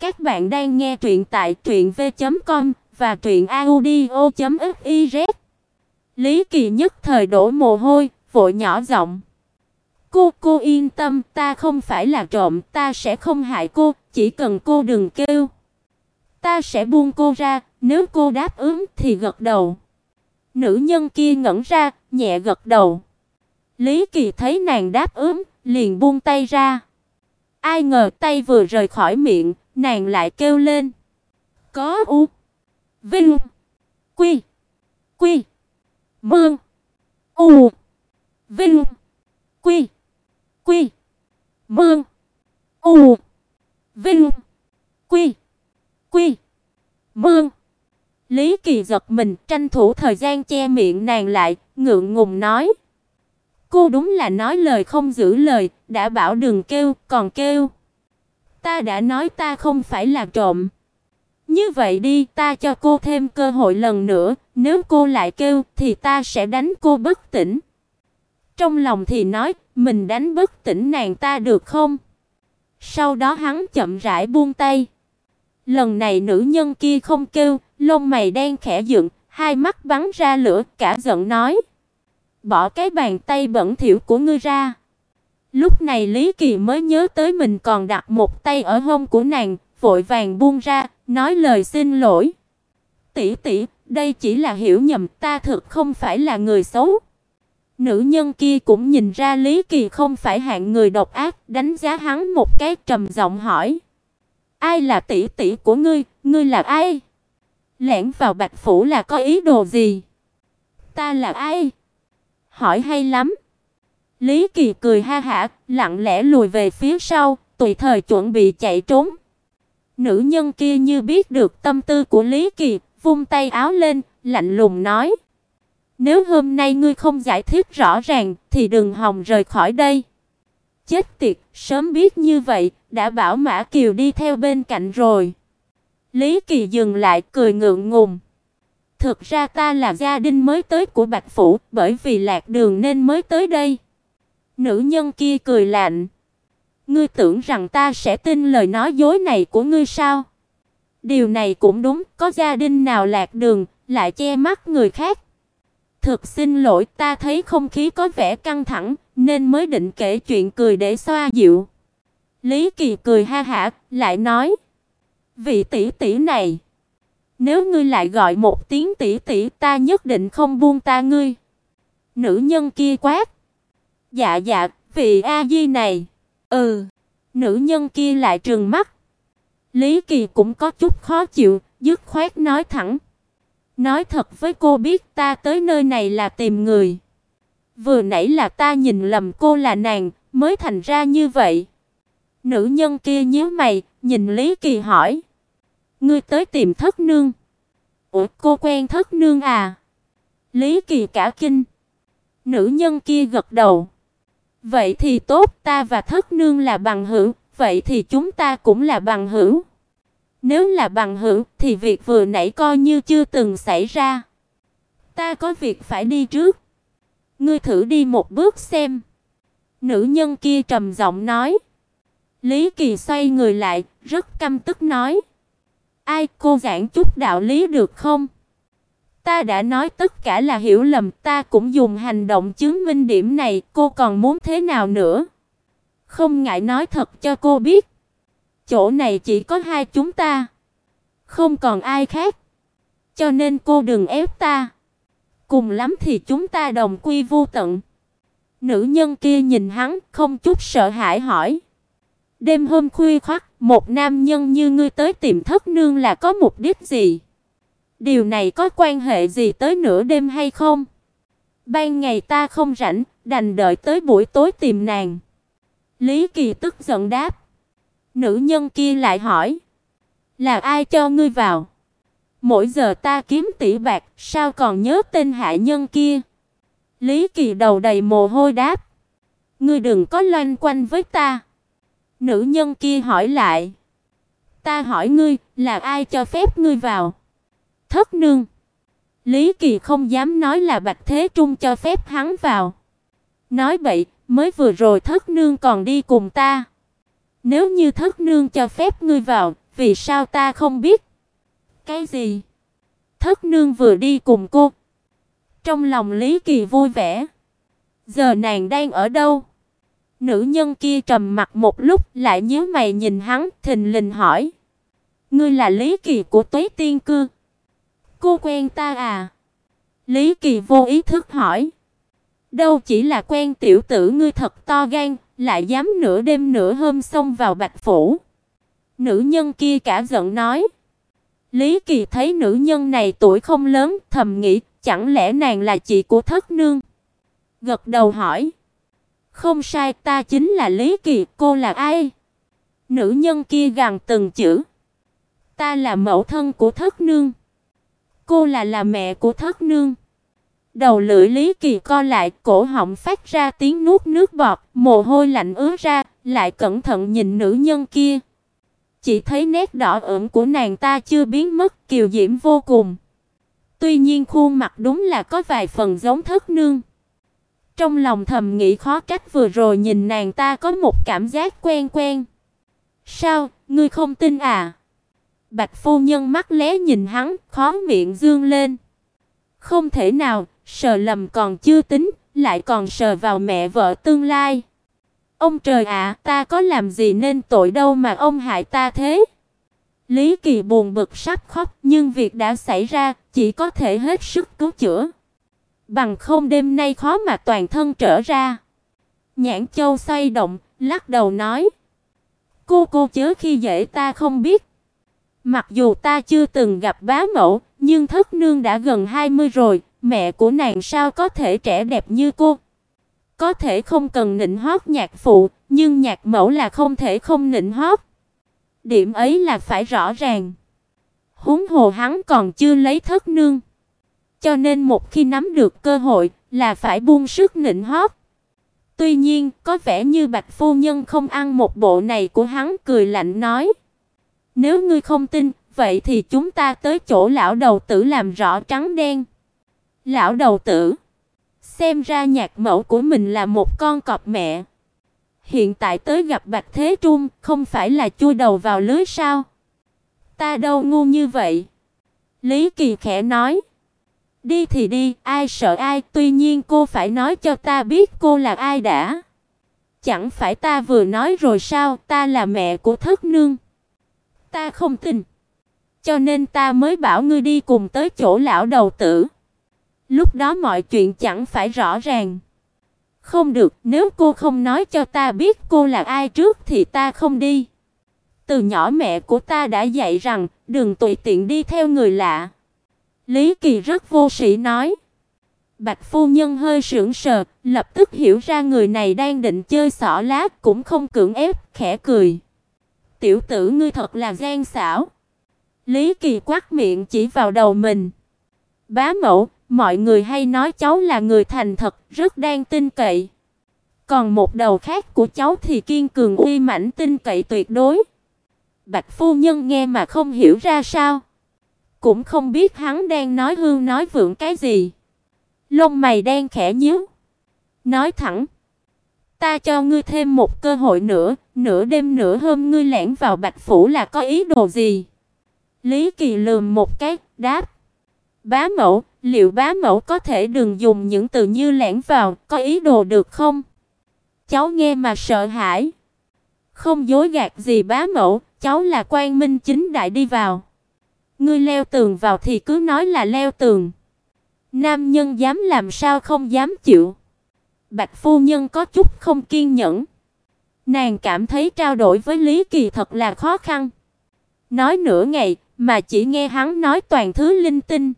Các bạn đang nghe truyện tại truyệnv.com và truyệnaudio.fiz. Lý Kỳ nhất thời đổ mồ hôi, vội nhỏ giọng: "Cô cô yên tâm, ta không phải là trộm, ta sẽ không hại cô, chỉ cần cô đừng kêu. Ta sẽ buông cô ra, nếu cô đáp ứng thì gật đầu." Nữ nhân kia ngẩn ra, nhẹ gật đầu. Lý Kỳ thấy nàng đáp ứng, liền buông tay ra. Ai ngờ tay vừa rời khỏi miệng, nàng lại kêu lên. Có u, vinh, quy, quy, mương, u, vinh, quy, quy, mương, u, vinh, quy, quy, mương. Lý Kỳ giật mình, tranh thủ thời gian che miệng nàng lại, ngượng ngùng nói: "Cô đúng là nói lời không giữ lời, đã bảo đừng kêu, còn kêu. Ta đã nói ta không phải là trộm. Như vậy đi, ta cho cô thêm cơ hội lần nữa, nếu cô lại kêu thì ta sẽ đánh cô bất tỉnh." Trong lòng thì nói, mình đánh bất tỉnh nàng ta được không? Sau đó hắn chậm rãi buông tay. Lần này nữ nhân kia không kêu, lông mày đen khẽ dựng, hai mắt bắn ra lửa, cả giận nói: "Bỏ cái bàn tay bẩn thỉu của ngươi ra." Lúc này Lý Kỳ mới nhớ tới mình còn đặt một tay ở hông của nàng, vội vàng buông ra, nói lời xin lỗi. "Tỷ tỷ, đây chỉ là hiểu nhầm, ta thực không phải là người xấu." Nữ nhân kia cũng nhìn ra Lý Kỳ không phải hạng người độc ác, đánh giá hắn một cái trầm giọng hỏi: "Ai là tỷ tỷ của ngươi, ngươi là ai?" Lẻn vào Bạch phủ là có ý đồ gì? Ta là ai? Hỏi hay lắm. Lý Kỳ cười ha hả, lặng lẽ lùi về phía sau, tùy thời chuẩn bị chạy trốn. Nữ nhân kia như biết được tâm tư của Lý Kỳ, vung tay áo lên, lạnh lùng nói: "Nếu hôm nay ngươi không giải thích rõ ràng thì đừng hòng rời khỏi đây." Chết tiệt, sớm biết như vậy, đã bảo Mã Kiều đi theo bên cạnh rồi. Lý Kỳ dừng lại cười ngượng ngùng. Thực ra ta là gia đình mới tới của Bạch phủ, bởi vì lạc đường nên mới tới đây. Nữ nhân kia cười lạnh. Ngươi tưởng rằng ta sẽ tin lời nói dối này của ngươi sao? Điều này cũng đúng, có gia đình nào lạc đường lại che mắt người khác. Thực xin lỗi, ta thấy không khí có vẻ căng thẳng nên mới định kể chuyện cười để xoa dịu. Lý Kỳ cười ha hả, lại nói: Vị tỷ tỷ này, nếu ngươi lại gọi một tiếng tỷ tỷ, ta nhất định không buông ta ngươi." Nữ nhân kia quát. "Dạ dạ, vị a di này." "Ừ." Nữ nhân kia lại trừng mắt. Lý Kỳ cũng có chút khó chịu, dứt khoát nói thẳng. Nói thật với cô biết ta tới nơi này là tìm người. Vừa nãy là ta nhìn lầm cô là nàng, mới thành ra như vậy. Nữ nhân kia nhíu mày, nhìn Lý Kỳ hỏi. Ngươi tới tìm Thất nương? Ủa, cô quen Thất nương à? Lý Kỳ cả kinh. Nữ nhân kia gật đầu. Vậy thì tốt, ta và Thất nương là bằng hữu, vậy thì chúng ta cũng là bằng hữu. Nếu là bằng hữu thì việc vừa nãy coi như chưa từng xảy ra. Ta có việc phải đi trước. Ngươi thử đi một bước xem." Nữ nhân kia trầm giọng nói. Lý Kỳ xoay người lại, rất căm tức nói: Ai cô giảng chút đạo lý được không? Ta đã nói tất cả là hiểu lầm, ta cũng dùng hành động chứng minh điểm này, cô còn muốn thế nào nữa? Không ngại nói thật cho cô biết. Chỗ này chỉ có hai chúng ta, không còn ai khác. Cho nên cô đừng ép ta. Cùng lắm thì chúng ta đồng quy vu tận. Nữ nhân kia nhìn hắn, không chút sợ hãi hỏi: Đêm hôm khuya khoắt, một nam nhân như ngươi tới tìm thất nương là có mục đích gì? Điều này có quan hệ gì tới nửa đêm hay không? Ban ngày ta không rảnh, đành đợi tới buổi tối tìm nàng. Lý Kỳ tức giận đáp. Nữ nhân kia lại hỏi, là ai cho ngươi vào? Mỗi giờ ta kiếm tỷ bạc, sao còn nhớ tên hạ nhân kia? Lý Kỳ đầu đầy mồ hôi đáp, ngươi đừng có loanh quanh với ta. Nữ nhân kia hỏi lại. Ta hỏi ngươi, là ai cho phép ngươi vào? Thất nương. Lý Kỳ không dám nói là Bạch Thế Trung cho phép hắn vào. Nói vậy, mới vừa rồi Thất nương còn đi cùng ta. Nếu như Thất nương cho phép ngươi vào, vì sao ta không biết? Cái gì? Thất nương vừa đi cùng cô. Trong lòng Lý Kỳ vui vẻ. Giờ nàng đang ở đâu? Nữ nhân kia trầm mặt một lúc, lại nhíu mày nhìn hắn, thình lình hỏi: "Ngươi là Lý Kỳ của Tuế Tiên cư?" "Cô quen ta à?" Lý Kỳ vô ý thức hỏi. "Đâu chỉ là quen tiểu tử ngươi thật to gan, lại dám nửa đêm nửa hôm xông vào Bạch phủ." Nữ nhân kia cả giận nói. Lý Kỳ thấy nữ nhân này tuổi không lớn, thầm nghĩ, chẳng lẽ nàng là chị của Thất nương? Gật đầu hỏi. Không sai, ta chính là Lý Kỳ, cô là ai? Nữ nhân kia gằn từng chữ. Ta là mẫu thân của Thất nương. Cô là là mẹ của Thất nương. Đầu lưỡi Lý Kỳ co lại, cổ họng phát ra tiếng nuốt nước bọt, mồ hôi lạnh ứa ra, lại cẩn thận nhìn nữ nhân kia. Chỉ thấy nét đỏ ửng của nàng ta chưa biến mất, kiều diễm vô cùng. Tuy nhiên khuôn mặt đúng là có vài phần giống Thất nương. Trong lòng thầm nghĩ khó trách vừa rồi nhìn nàng ta có một cảm giác quen quen. "Sao, ngươi không tin à?" Bạch phu nhân mắt lé nhìn hắn, khó miệng dương lên. Không thể nào, sờ lầm còn chưa tính, lại còn sờ vào mẹ vợ tương lai. Ông trời ạ, ta có làm gì nên tội đâu mà ông hại ta thế? Lý Kỳ buồn bực sắp khóc, nhưng việc đã xảy ra, chỉ có thể hết sức cứu chữa. Bằng không đêm nay khó mà toàn thân trở ra. Nhãn Châu xoay động, lắc đầu nói: "Cô cô chớ khi dễ ta không biết. Mặc dù ta chưa từng gặp bá mẫu, nhưng thất nương đã gần 20 rồi, mẹ của nàng sao có thể trẻ đẹp như cô?" Có thể không cần nịnh hót nhạc phụ, nhưng nhạc mẫu là không thể không nịnh hót. Điểm ấy là phải rõ ràng. Huống hồ hắn còn chưa lấy thất nương. Cho nên một khi nắm được cơ hội là phải buông sức nịnh hót. Tuy nhiên, có vẻ như Bạch phu nhân không ăn một bộ này của hắn, cười lạnh nói: "Nếu ngươi không tin, vậy thì chúng ta tới chỗ lão đầu tử làm rõ trắng đen." Lão đầu tử Xem ra nhạc mẫu của mình là một con cọp mẹ. Hiện tại tới gặp Bạch Thế Trung, không phải là chui đầu vào lưới sao? Ta đâu ngu như vậy. Lý Kỳ khẽ nói. Đi thì đi, ai sợ ai, tuy nhiên cô phải nói cho ta biết cô là ai đã. Chẳng phải ta vừa nói rồi sao, ta là mẹ của Thất Nương. Ta không tin. Cho nên ta mới bảo ngươi đi cùng tới chỗ lão đầu tử. Lúc đó mọi chuyện chẳng phải rõ ràng. Không được, nếu cô không nói cho ta biết cô là ai trước thì ta không đi. Từ nhỏ mẹ của ta đã dạy rằng, đừng tùy tiện đi theo người lạ. Lý Kỳ rất vô sĩ nói. Bạch phu nhân hơi sững sờ, lập tức hiểu ra người này đang định chơi xỏ lá, cũng không cưỡng ép, khẽ cười. Tiểu tử ngươi thật là gian xảo. Lý Kỳ quát miệng chỉ vào đầu mình. Bá mẫu, Mọi người hay nói cháu là người thành thật, rất đáng tin cậy. Còn một đầu khác của cháu thì kiên cường uy mãnh tin cậy tuyệt đối. Bạch phu nhân nghe mà không hiểu ra sao, cũng không biết hắn đang nói hương nói vượng cái gì. Lông mày đen khẽ nhíu, nói thẳng: "Ta cho ngươi thêm một cơ hội nữa, nửa đêm nửa hôm ngươi lẻn vào Bạch phủ là có ý đồ gì?" Lý Kỳ lườm một cái, đáp: "Bá mẫu, Liệu bá mẫu có thể đừng dùng những từ như lẻn vào, có ý đồ được không? Cháu nghe mà sợ hãi. Không dối gạt gì bá mẫu, cháu là quan minh chính đại đi vào. Ngươi leo tường vào thì cứ nói là leo tường. Nam nhân dám làm sao không dám chịu. Bạch phu nhân có chút không kiên nhẫn. Nàng cảm thấy trao đổi với Lý Kỳ thật là khó khăn. Nói nửa ngày mà chỉ nghe hắn nói toàn thứ linh tinh.